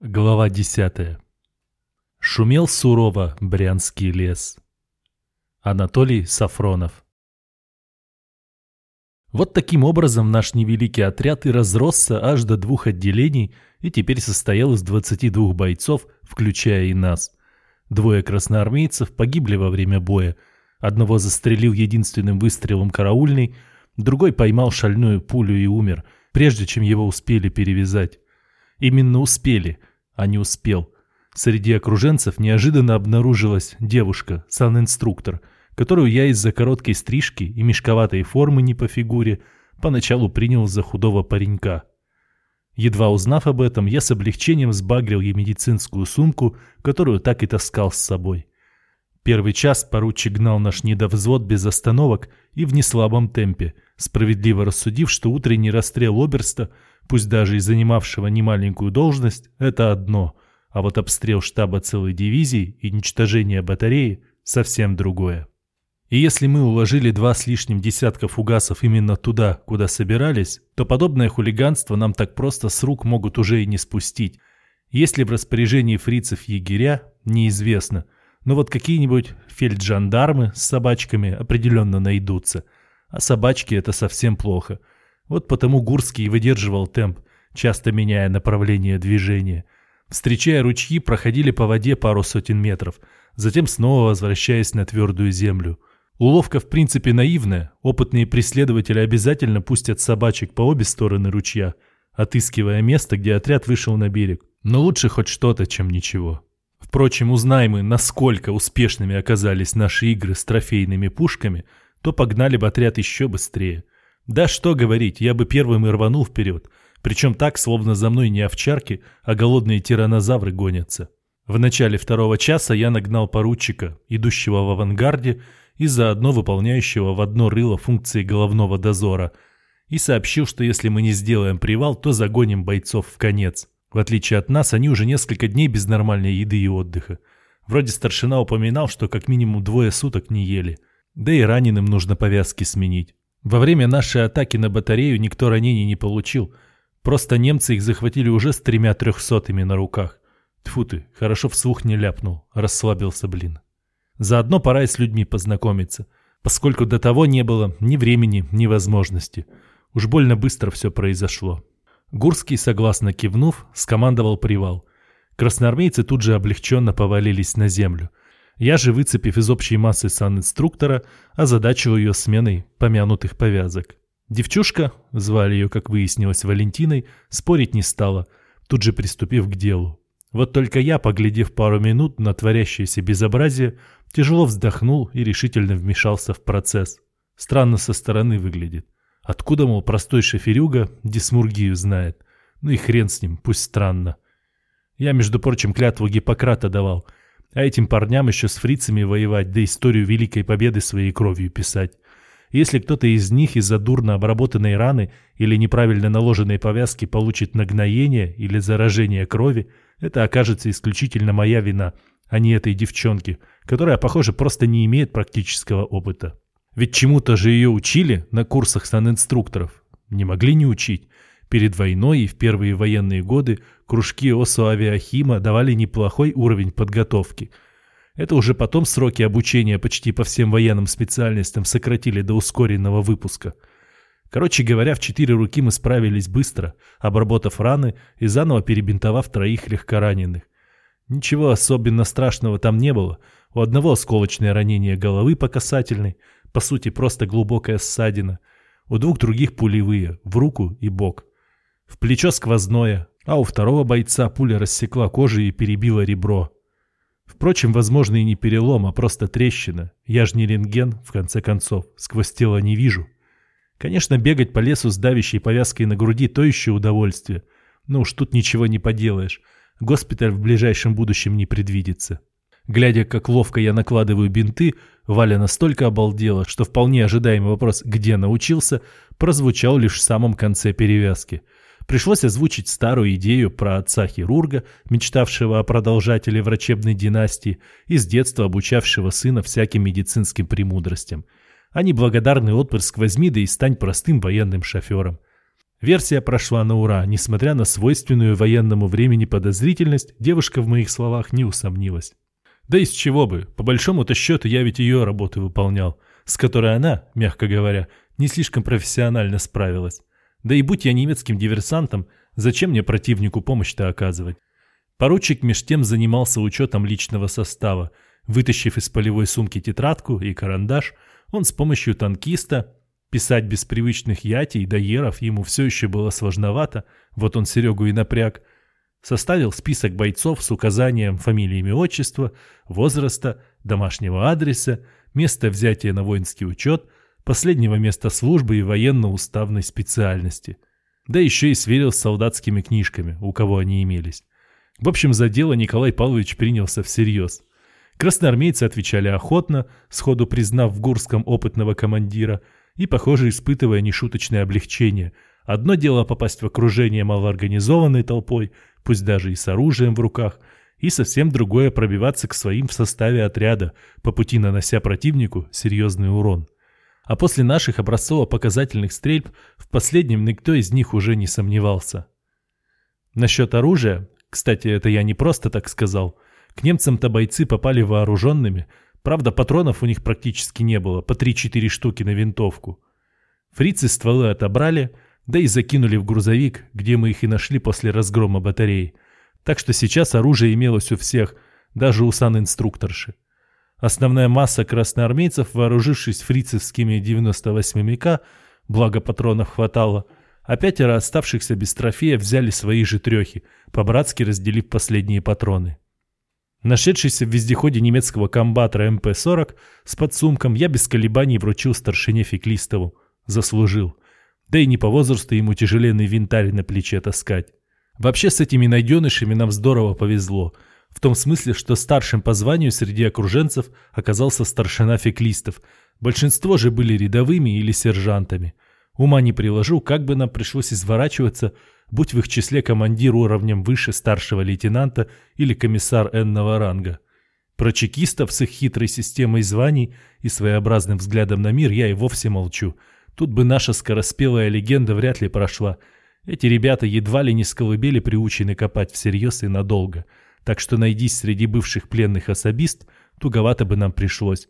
Глава десятая. Шумел сурово Брянский лес. Анатолий Сафронов. Вот таким образом наш невеликий отряд и разросся аж до двух отделений и теперь состоял из 22 бойцов, включая и нас. Двое красноармейцев погибли во время боя. Одного застрелил единственным выстрелом караульный, другой поймал шальную пулю и умер, прежде чем его успели перевязать. Именно успели, а не успел. Среди окруженцев неожиданно обнаружилась девушка, сан-инструктор, которую я из-за короткой стрижки и мешковатой формы не по фигуре поначалу принял за худого паренька. Едва узнав об этом, я с облегчением сбагрил ей медицинскую сумку, которую так и таскал с собой. Первый час поручик гнал наш недовзвод без остановок и в неслабом темпе, справедливо рассудив, что утренний расстрел Оберста – пусть даже и занимавшего немаленькую должность, это одно, а вот обстрел штаба целой дивизии и уничтожение батареи – совсем другое. И если мы уложили два с лишним десятка фугасов именно туда, куда собирались, то подобное хулиганство нам так просто с рук могут уже и не спустить. Если в распоряжении фрицев егеря, неизвестно, но вот какие-нибудь фельджандармы с собачками определенно найдутся. А собачки – это совсем плохо – вот потому Гурский выдерживал темп, часто меняя направление движения. Встречая ручьи, проходили по воде пару сотен метров, затем снова возвращаясь на твердую землю. Уловка в принципе наивная, опытные преследователи обязательно пустят собачек по обе стороны ручья, отыскивая место, где отряд вышел на берег. Но лучше хоть что-то, чем ничего. Впрочем, узнаем мы, насколько успешными оказались наши игры с трофейными пушками, то погнали бы отряд еще быстрее – да что говорить, я бы первым и рванул вперед. Причем так, словно за мной не овчарки, а голодные тиранозавры гонятся. В начале второго часа я нагнал поручика, идущего в авангарде и заодно выполняющего в одно рыло функции головного дозора, и сообщил, что если мы не сделаем привал, то загоним бойцов в конец. В отличие от нас, они уже несколько дней без нормальной еды и отдыха. Вроде старшина упоминал, что как минимум двое суток не ели. Да и раненым нужно повязки сменить. Во время нашей атаки на батарею никто ранений не получил. Просто немцы их захватили уже с тремя трехсотыми на руках. Тьфу ты, хорошо вслух не ляпнул, расслабился, блин. Заодно пора и с людьми познакомиться, поскольку до того не было ни времени, ни возможности. Уж больно быстро все произошло. Гурский, согласно кивнув, скомандовал привал. Красноармейцы тут же облегченно повалились на землю. Я же, выцепив из общей массы сан-инструктора, озадачил ее сменой помянутых повязок. Девчушка, звали ее, как выяснилось, Валентиной, спорить не стала, тут же приступив к делу. Вот только я, поглядев пару минут на творящееся безобразие, тяжело вздохнул и решительно вмешался в процесс. Странно со стороны выглядит. Откуда, мол, простой шоферюга дисмургию знает? Ну и хрен с ним, пусть странно. Я, между прочим, клятву Гиппократа давал – а этим парням еще с фрицами воевать, да историю Великой Победы своей кровью писать. Если кто-то из них из-за дурно обработанной раны или неправильно наложенной повязки получит нагноение или заражение крови, это окажется исключительно моя вина, а не этой девчонки, которая, похоже, просто не имеет практического опыта. Ведь чему-то же ее учили на курсах санинструкторов. Не могли не учить. Перед войной и в первые военные годы кружки ОСУ авиахима давали неплохой уровень подготовки. Это уже потом сроки обучения почти по всем военным специальностям сократили до ускоренного выпуска. Короче говоря, в четыре руки мы справились быстро, обработав раны и заново перебинтовав троих легкораненых. Ничего особенно страшного там не было. У одного осколочное ранение головы по касательной, по сути просто глубокая ссадина. У двух других пулевые, в руку и бок. В плечо сквозное, а у второго бойца пуля рассекла кожу и перебила ребро. Впрочем, возможно и не перелом, а просто трещина. Я ж не рентген, в конце концов, сквозь тело не вижу. Конечно, бегать по лесу с давящей повязкой на груди – то еще удовольствие. Но уж тут ничего не поделаешь. Госпиталь в ближайшем будущем не предвидится. Глядя, как ловко я накладываю бинты, Валя настолько обалдела, что вполне ожидаемый вопрос «где научился?» прозвучал лишь в самом конце перевязки – Пришлось озвучить старую идею про отца-хирурга, мечтавшего о продолжателе врачебной династии и с детства обучавшего сына всяким медицинским премудростям. А неблагодарный отпрыск возьми да и стань простым военным шофером. Версия прошла на ура, несмотря на свойственную военному времени подозрительность, девушка в моих словах не усомнилась. Да из чего бы, по большому-то счету я ведь ее работу выполнял, с которой она, мягко говоря, не слишком профессионально справилась. Да и будь я немецким диверсантом, зачем мне противнику помощь-то оказывать? Поручик меж тем занимался учетом личного состава. Вытащив из полевой сумки тетрадку и карандаш, он с помощью танкиста Писать без привычных ятий да еров ему все еще было сложновато, вот он Серегу и напряг. Составил список бойцов с указанием фамилии, имя, отчества, возраста, домашнего адреса, места взятия на воинский учет, последнего места службы и военно-уставной специальности. Да еще и сверил с солдатскими книжками, у кого они имелись. В общем, за дело Николай Павлович принялся всерьез. Красноармейцы отвечали охотно, сходу признав в Гурском опытного командира – и, похоже, испытывая нешуточное облегчение. Одно дело попасть в окружение малоорганизованной толпой, пусть даже и с оружием в руках, и совсем другое пробиваться к своим в составе отряда, по пути нанося противнику серьезный урон. А после наших образцово-показательных стрельб в последнем никто из них уже не сомневался. Насчет оружия, кстати, это я не просто так сказал, к немцам-то бойцы попали вооруженными – Правда, патронов у них практически не было, по 3-4 штуки на винтовку. Фрицы стволы отобрали, да и закинули в грузовик, где мы их и нашли после разгрома батареи. Так что сейчас оружие имелось у всех, даже у санинструкторши. Основная масса красноармейцев, вооружившись фрицевскими 98-ка, благо патронов хватало, а пятеро оставшихся без трофея взяли свои же трехи, по-братски разделив последние патроны. Нашедшийся в вездеходе немецкого комбатора МП-40 с подсумком я без колебаний вручил старшине Феклистову. Заслужил. Да и не по возрасту ему тяжеленный винтарь на плече таскать. Вообще с этими найденышами нам здорово повезло. В том смысле, что старшим по званию среди окруженцев оказался старшина Феклистов. Большинство же были рядовыми или сержантами. Ума не приложу, как бы нам пришлось изворачиваться, будь в их числе командир уровнем выше старшего лейтенанта или комиссар энного ранга. Про чекистов с их хитрой системой званий и своеобразным взглядом на мир я и вовсе молчу. Тут бы наша скороспелая легенда вряд ли прошла. Эти ребята едва ли не с приучены копать всерьез и надолго. Так что найдись среди бывших пленных особист, туговато бы нам пришлось.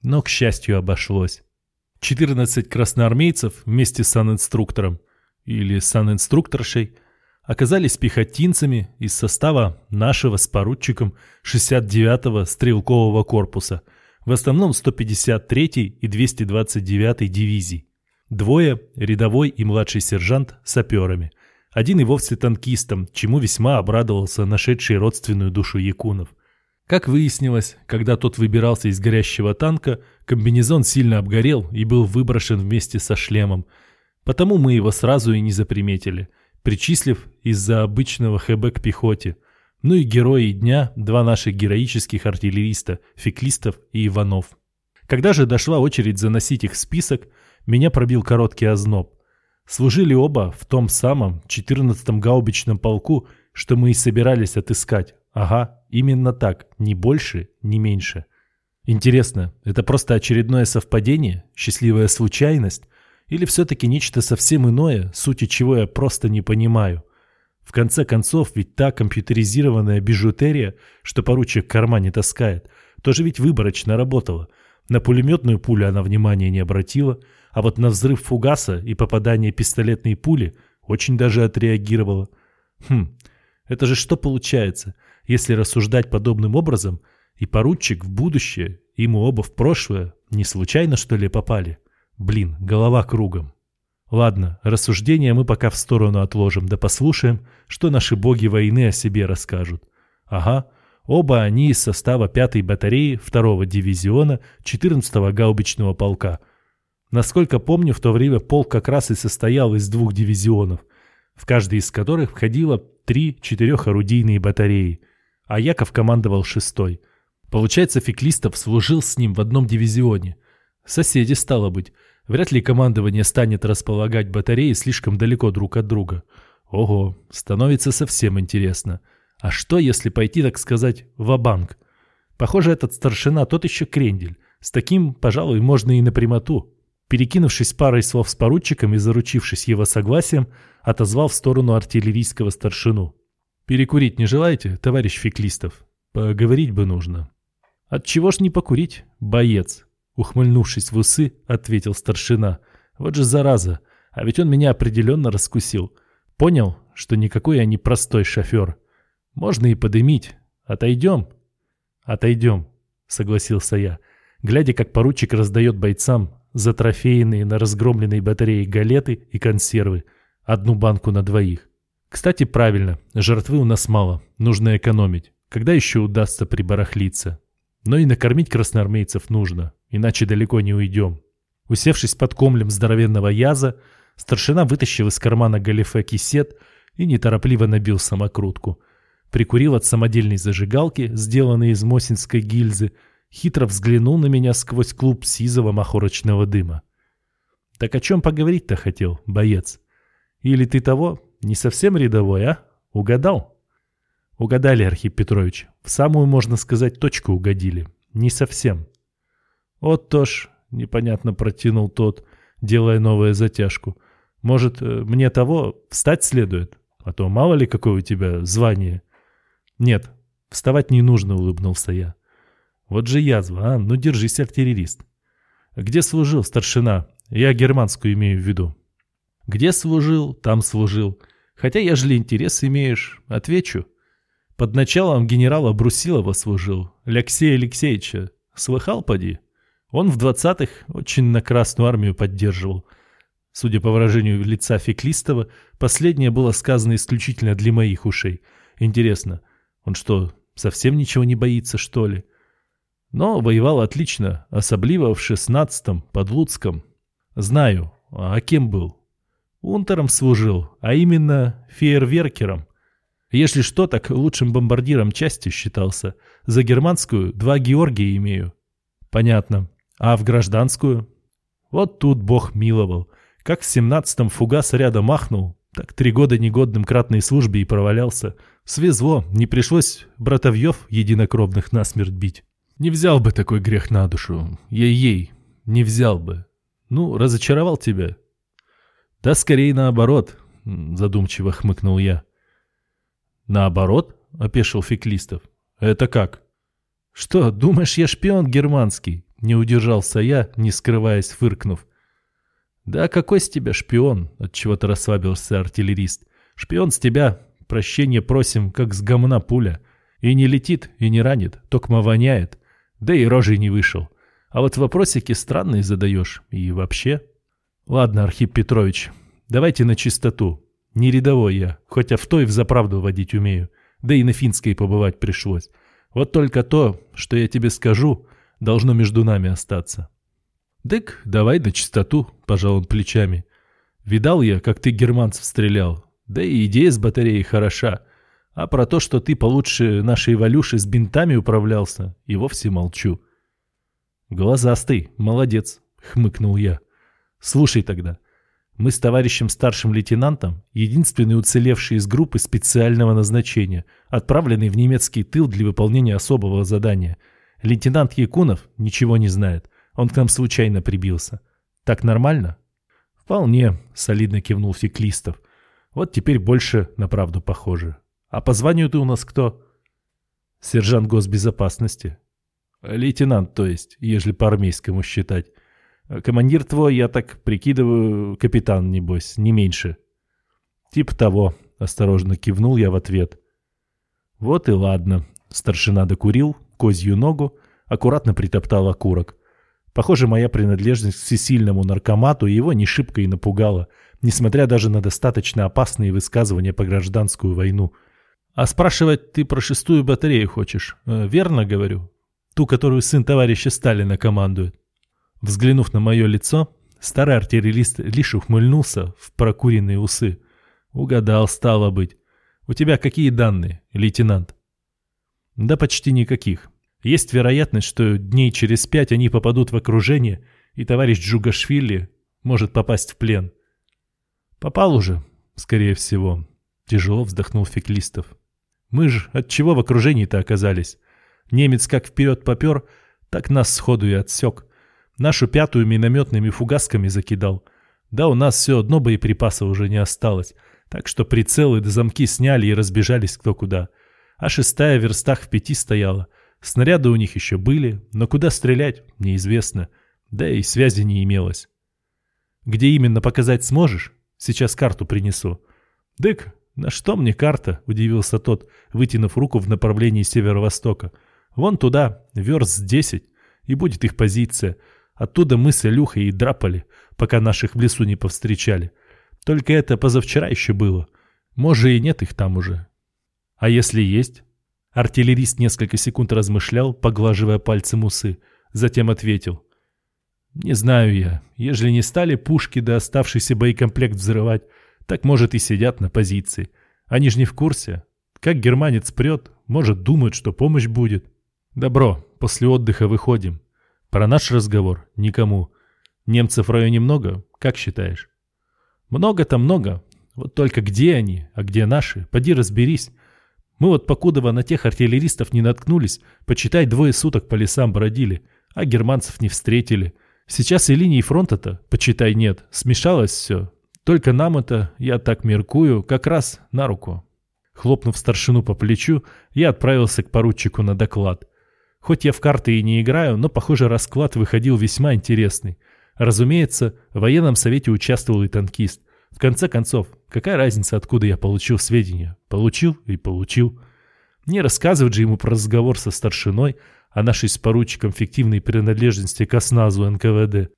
Но, к счастью, обошлось. 14 красноармейцев вместе с санинструктором или санинструкторшей оказались пехотинцами из состава нашего с поручиком 69-го стрелкового корпуса, в основном 153-й и 229-й дивизий. Двое, рядовой и младший сержант, саперами. Один и вовсе танкистом, чему весьма обрадовался нашедший родственную душу Якунов. Как выяснилось, когда тот выбирался из горящего танка, комбинезон сильно обгорел и был выброшен вместе со шлемом – Потому мы его сразу и не заприметили, причислив из-за обычного ХБ к пехоте. Ну и герои дня – два наших героических артиллериста – Феклистов и Иванов. Когда же дошла очередь заносить их в список, меня пробил короткий озноб. Служили оба в том самом 14-м гаубичном полку, что мы и собирались отыскать. Ага, именно так, ни больше, ни меньше. Интересно, это просто очередное совпадение? Счастливая случайность? Или все-таки нечто совсем иное, сути чего я просто не понимаю? В конце концов, ведь та компьютеризированная бижутерия, что поручик в кармане таскает, тоже ведь выборочно работала. На пулеметную пулю она внимания не обратила, а вот на взрыв фугаса и попадание пистолетной пули очень даже отреагировала. Хм, это же что получается, если рассуждать подобным образом, и поручик в будущее, и мы оба в прошлое, не случайно что ли попали? Блин, голова кругом. Ладно, рассуждения мы пока в сторону отложим, да послушаем, что наши боги войны о себе расскажут. Ага, оба они из состава 5-й батареи 2-го дивизиона 14-го гаубичного полка. Насколько помню, в то время полк как раз и состоял из двух дивизионов, в каждый из которых входило три четырехорудийные батареи, а Яков командовал шестой. Получается, Феклистов служил с ним в одном дивизионе. Соседи, стало быть, Вряд ли командование станет располагать батареи слишком далеко друг от друга. Ого, становится совсем интересно. А что, если пойти, так сказать, в банк Похоже, этот старшина тот еще крендель. С таким, пожалуй, можно и на прямоту. Перекинувшись парой слов с поручиком и заручившись его согласием, отозвал в сторону артиллерийского старшину. «Перекурить не желаете, товарищ Феклистов? Поговорить бы нужно». «Отчего ж не покурить, боец?» Ухмыльнувшись в усы, ответил старшина. «Вот же зараза, а ведь он меня определенно раскусил. Понял, что никакой я не простой шофер. Можно и подымить. Отойдем?» «Отойдем», — согласился я, глядя, как поручик раздает бойцам затрофеянные на разгромленной батарее галеты и консервы, одну банку на двоих. Кстати, правильно, жертвы у нас мало, нужно экономить. Когда еще удастся прибарахлиться? Но и накормить красноармейцев нужно, иначе далеко не уйдем. Усевшись под комлем здоровенного яза, старшина вытащил из кармана галифе кисет и неторопливо набил самокрутку. Прикурил от самодельной зажигалки, сделанной из мосинской гильзы, хитро взглянул на меня сквозь клуб сизого махорочного дыма. «Так о чем поговорить-то хотел, боец? Или ты того, не совсем рядовой, а? Угадал?» «Угадали, Архип Петрович. В самую, можно сказать, точку угодили. Не совсем». «Вот то ж», — непонятно протянул тот, делая новую затяжку. «Может, э, мне того встать следует? А то мало ли какое у тебя звание». «Нет, вставать не нужно», — улыбнулся я. Вот же язва, а? Ну держись, артиллерист. Где служил старшина? Я германскую имею в виду. Где служил, там служил. Хотя, ежели интерес имеешь, отвечу. Под началом генерала Брусилова служил, Алексея Алексеевича. Слыхал, поди? Он в двадцатых очень на Красную Армию поддерживал. Судя по выражению лица Феклистова, последнее было сказано исключительно для моих ушей. Интересно, он что, совсем ничего не боится, что ли? Но воевал отлично, особливо в шестнадцатом под Луцком. Знаю, а кем был? Унтером служил, а именно фейерверкером. Если что, так лучшим бомбардиром части считался. За германскую два Георгия имею. Понятно. А в гражданскую? Вот тут бог миловал. Как в семнадцатом фугас рядом махнул, так три года негодным кратной службе и провалялся. Свезло, не пришлось братовьев единокровных насмерть бить. Не взял бы такой грех на душу. Ей-ей, не взял бы. Ну, разочаровал тебя. Да скорее наоборот, задумчиво хмыкнул я. Наоборот? Опешил Феклистов. Это как? Что, думаешь, я шпион германский? Не удержался я, не скрываясь, фыркнув. Да какой с тебя шпион? Отчего-то расслабился артиллерист. Шпион с тебя, прощения просим, как с гомна пуля. И не летит, и не ранит, токмо воняет. Да и рожей не вышел. А вот вопросики странные задаешь. И вообще... Ладно, Архип Петрович, давайте на чистоту. Не рядовой я, хоть авто и взаправду водить умею. Да и на финской побывать пришлось. Вот только то, что я тебе скажу, должно между нами остаться. Дык, давай на чистоту, пожал он плечами. Видал я, как ты германцев стрелял. Да и идея с батареей хороша. А про то, что ты получше нашей Валюши с бинтами управлялся, и вовсе молчу. Глазастый, молодец, хмыкнул я. Слушай тогда, мы с товарищем старшим лейтенантом единственные уцелевшие из группы специального назначения, отправленные в немецкий тыл для выполнения особого задания. Лейтенант Якунов ничего не знает, он к нам случайно прибился. Так нормально? Вполне, солидно кивнул Феклистов. Вот теперь больше на правду похоже. А по званию ты у нас кто? Сержант госбезопасности. Лейтенант, то есть, ежели по армейскому считать. Командир твой, я так прикидываю, капитан, небось, не меньше. Тип того, осторожно кивнул я в ответ. Вот и ладно. Старшина докурил, козью ногу, аккуратно притоптал окурок. Похоже, моя принадлежность к всесильному наркомату его не шибко и напугала, несмотря даже на достаточно опасные высказывания по гражданскую войну – а спрашивать ты про шестую батарею хочешь, э, верно говорю? Ту, которую сын товарища Сталина командует. Взглянув на мое лицо, старый артиллерист лишь ухмыльнулся в прокуренные усы. Угадал, стало быть. У тебя какие данные, лейтенант? Да почти никаких. Есть вероятность, что дней через пять они попадут в окружение, и товарищ Джугашвили может попасть в плен. Попал уже, скорее всего. Тяжело вздохнул Феклистов. Мы ж от чего в окружении-то оказались? Немец как вперед попер, так нас сходу и отсек. Нашу пятую минометными фугасками закидал. Да у нас все одно боеприпаса уже не осталось, так что прицелы до замки сняли и разбежались кто куда. А шестая в верстах в пяти стояла. Снаряды у них еще были, но куда стрелять, неизвестно. Да и связи не имелось. Где именно показать сможешь? Сейчас карту принесу. Дык, на что мне карта? Удивился тот, вытянув руку в направлении северо-востока. Вон туда, верст десять, и будет их позиция. Оттуда мы с Илюхой и драпали, пока наших в лесу не повстречали. Только это позавчера еще было. Может и нет их там уже. А если есть? Артиллерист несколько секунд размышлял, поглаживая пальцем усы. Затем ответил. Не знаю я. Ежели не стали пушки да оставшийся боекомплект взрывать, так может и сидят на позиции. Они же не в курсе. Как германец прет, может думают, что помощь будет. Добро, после отдыха выходим. Про наш разговор никому. Немцев в районе много, как считаешь? Много-то много. Вот только где они, а где наши? Поди разберись. Мы вот покудова на тех артиллеристов не наткнулись, почитай, двое суток по лесам бродили, а германцев не встретили. Сейчас и линии фронта-то, почитай, нет, смешалось все. Только нам это, я так меркую, как раз на руку. Хлопнув старшину по плечу, я отправился к поручику на доклад. Хоть я в карты и не играю, но, похоже, расклад выходил весьма интересный. Разумеется, в военном совете участвовал и танкист. В конце концов, какая разница, откуда я получил сведения? Получил и получил. Не рассказывать же ему про разговор со старшиной, о нашей с поручиком фиктивной принадлежности к осназу НКВД.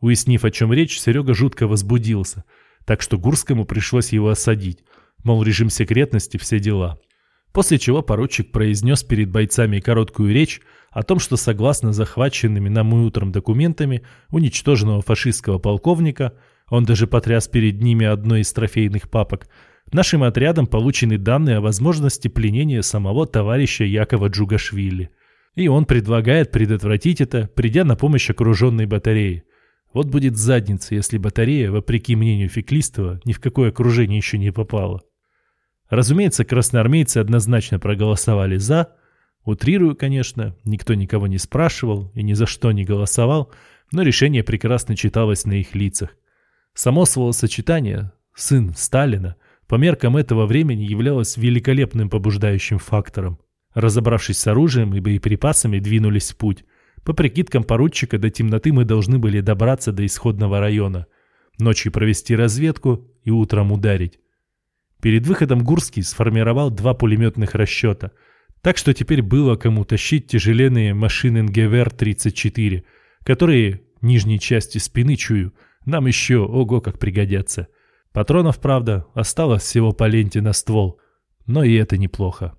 Уяснив, о чем речь, Серега жутко возбудился, так что Гурскому пришлось его осадить, мол, режим секретности, все дела. После чего поручик произнес перед бойцами короткую речь о том, что согласно захваченными нам утром документами уничтоженного фашистского полковника, он даже потряс перед ними одной из трофейных папок, нашим отрядом получены данные о возможности пленения самого товарища Якова Джугашвили. И он предлагает предотвратить это, придя на помощь окруженной батарее. Вот будет задница, если батарея, вопреки мнению Феклистова, ни в какое окружение еще не попала. Разумеется, красноармейцы однозначно проголосовали «за». Утрирую, конечно, никто никого не спрашивал и ни за что не голосовал, но решение прекрасно читалось на их лицах. Само словосочетание «сын Сталина» по меркам этого времени являлось великолепным побуждающим фактором. Разобравшись с оружием и боеприпасами, двинулись в путь. По прикидкам поручика, до темноты мы должны были добраться до исходного района. Ночью провести разведку и утром ударить. Перед выходом Гурский сформировал два пулеметных расчета, так что теперь было кому тащить тяжеленные машины НГВР-34, которые, нижней части спины чую, нам еще ого как пригодятся. Патронов, правда, осталось всего по ленте на ствол, но и это неплохо.